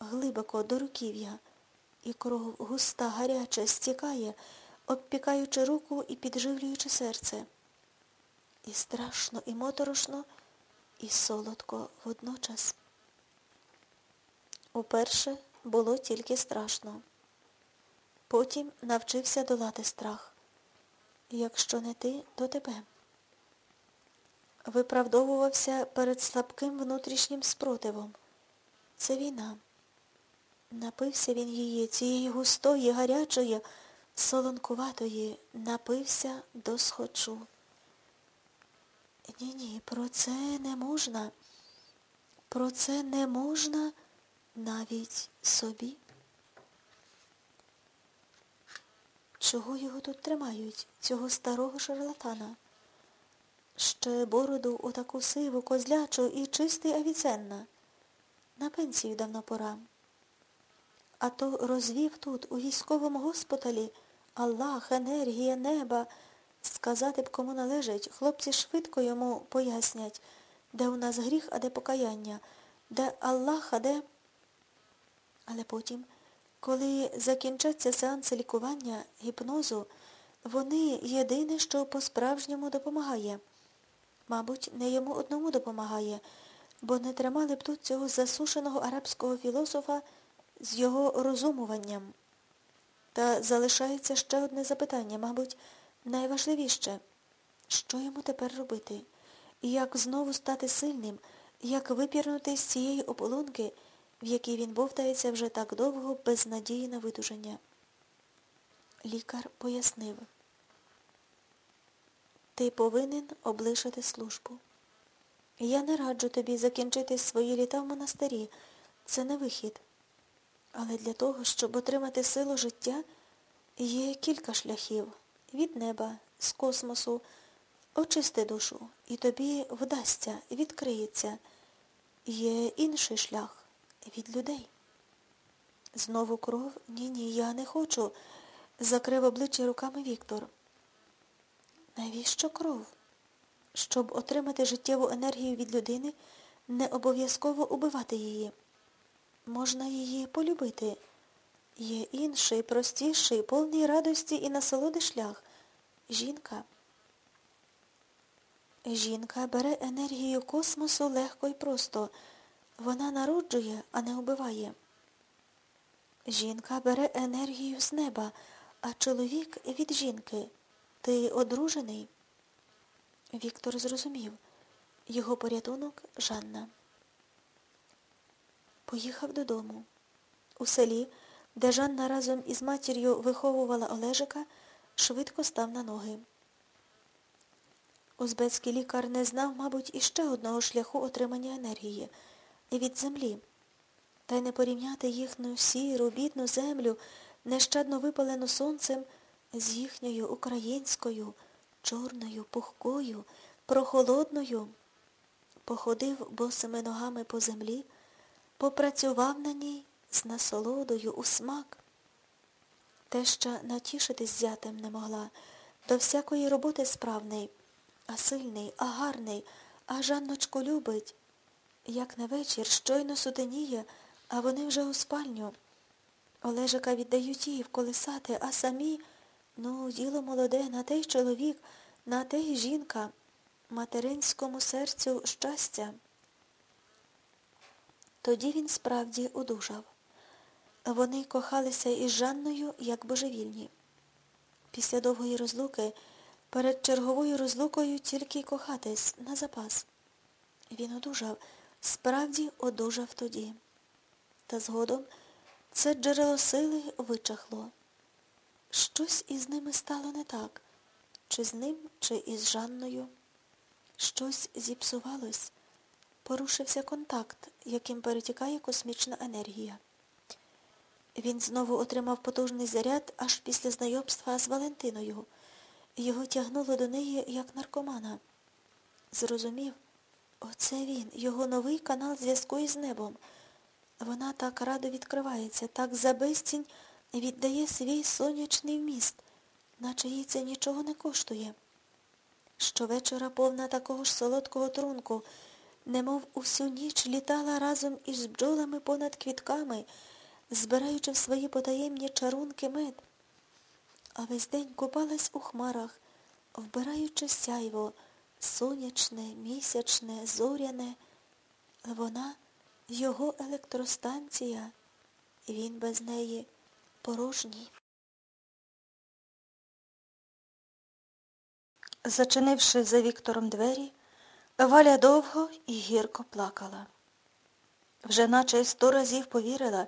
глибоко до руків'я, і кров густа, гаряча, стікає, обпікаючи руку і підживлюючи серце. І страшно, і моторошно, і солодко водночас. Уперше було тільки страшно. Потім навчився долати страх. Якщо не ти, то тебе. Виправдовувався перед слабким внутрішнім спротивом. Це війна. Напився він її, цієї густої, гарячої, солонкуватої, напився до схочу. Ні-ні, про це не можна. Про це не можна навіть собі. Чого його тут тримають, цього старого шарлатана? Ще бороду отаку сиву, козлячу і чистий авіценна. На пенсію давно пора. А то розвів тут, у військовому госпіталі, Аллах, енергія, неба. Сказати б, кому належить, хлопці швидко йому пояснять, де у нас гріх, а де покаяння, де Аллах, а де... Але потім, коли закінчаться сеанси лікування, гіпнозу, вони єдине, що по-справжньому допомагає. Мабуть, не йому одному допомагає, бо не тримали б тут цього засушеного арабського філософа з його розумуванням. Та залишається ще одне запитання, мабуть, найважливіше. Що йому тепер робити? Як знову стати сильним, як випірнути з цієї ополонки, в якій він бовтається вже так довго без надії на видуження? Лікар пояснив. Ти повинен облишити службу. Я не раджу тобі закінчити свої літа в монастирі. Це не вихід. Але для того, щоб отримати силу життя, є кілька шляхів від неба, з космосу. Очисти душу, і тобі вдасться, відкриється. Є інший шлях від людей. Знову кров? Ні-ні, я не хочу, закрив обличчя руками Віктор. Навіщо кров? Щоб отримати життєву енергію від людини, не обов'язково убивати її. Можна її полюбити. Є інший, простіший, повний радості і насолоди шлях. Жінка. Жінка бере енергію космосу легко і просто. Вона народжує, а не убиває. Жінка бере енергію з неба, а чоловік від жінки. Ти одружений? Віктор зрозумів. Його порятунок Жанна. Поїхав додому. У селі, де Жанна разом із матір'ю виховувала Олежика, швидко став на ноги. Узбецький лікар не знав, мабуть, іще одного шляху отримання енергії від землі. Та й не порівняти їхню сіру, бідну землю, нещадно випалену сонцем, з їхньою українською, чорною, пухкою, прохолодною. Походив босими ногами по землі, попрацював на ній з насолодою у смак. Теща натішитись зятем не могла, до всякої роботи справний, а сильний, а гарний, а Жанночку любить. Як на вечір щойно сутеніє, а вони вже у спальню. Олежика віддають їй вколисати, а самі, ну, діло молоде, на той чоловік, на те й жінка, материнському серцю щастя. Тоді він справді одужав. Вони кохалися із Жанною, як божевільні. Після довгої розлуки, перед черговою розлукою тільки кохатись на запас. Він одужав, справді одужав тоді. Та згодом це джерело сили вичахло. Щось із ними стало не так, чи з ним, чи із Жанною. Щось зіпсувалось, порушився контакт, яким перетікає космічна енергія. Він знову отримав потужний заряд аж після знайомства з Валентиною. Його тягнуло до неї, як наркомана. Зрозумів, оце він, його новий канал зв'язку із небом. Вона так радо відкривається, так за безцінь віддає свій сонячний вміст, наче їй це нічого не коштує. Щовечора повна такого ж солодкого трунку, немов усю ніч літала разом із бджолами понад квітками, збираючи в свої потаємні чарунки мед, а весь день купалась у хмарах, вбираючи сяйво, сонячне, місячне, зоряне. Вона його електростанція, він без неї порожній. Зачинивши за Віктором двері, Валя довго і гірко плакала. Вже наче сто разів повірила,